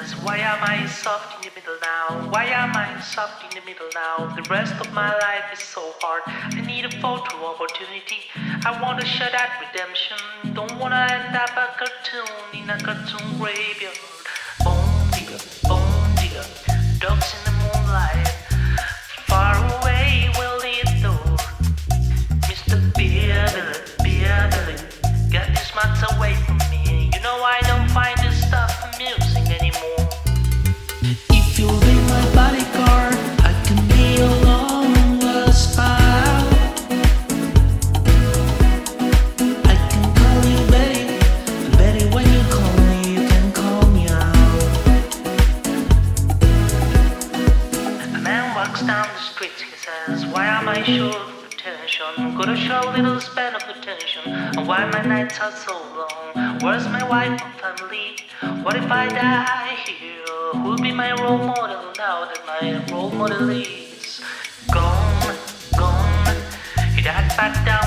says, Why am I soft in the middle now? Why am I soft in the middle now? The rest of my life is so hard. I need a photo opportunity. I want to shut that redemption. Don't wanna end up a cartoon in a cartoon graveyard. my short attention? Got a short little span of attention. And why my nights are so long? Where's my wife and family? What if I die here? Who'll be my role model now that my role model is gone, gone? He died back down.